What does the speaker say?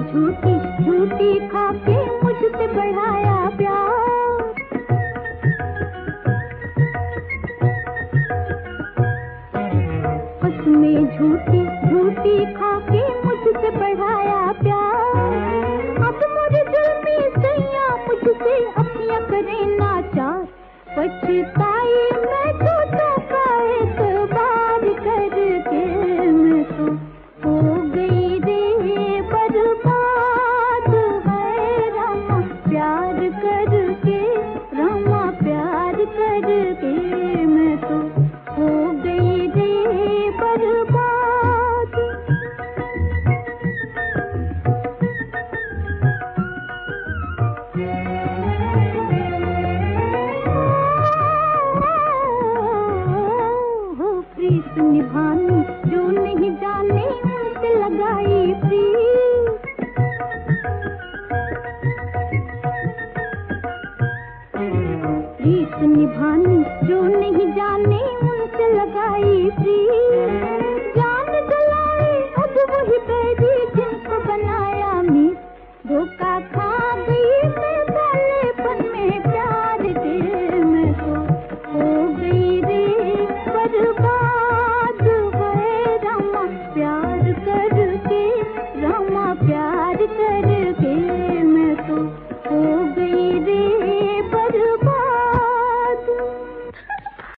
झूठी झूठी खाके मुझसे बढ़ाया प्यार। उसने झूठी झूठी खाके मुझसे बढ़ाया प्यार। अब मुझे सैया मुझसे अपनिया करें ना पछताई निभानी जो नहीं जाने उनसे लगाई प्री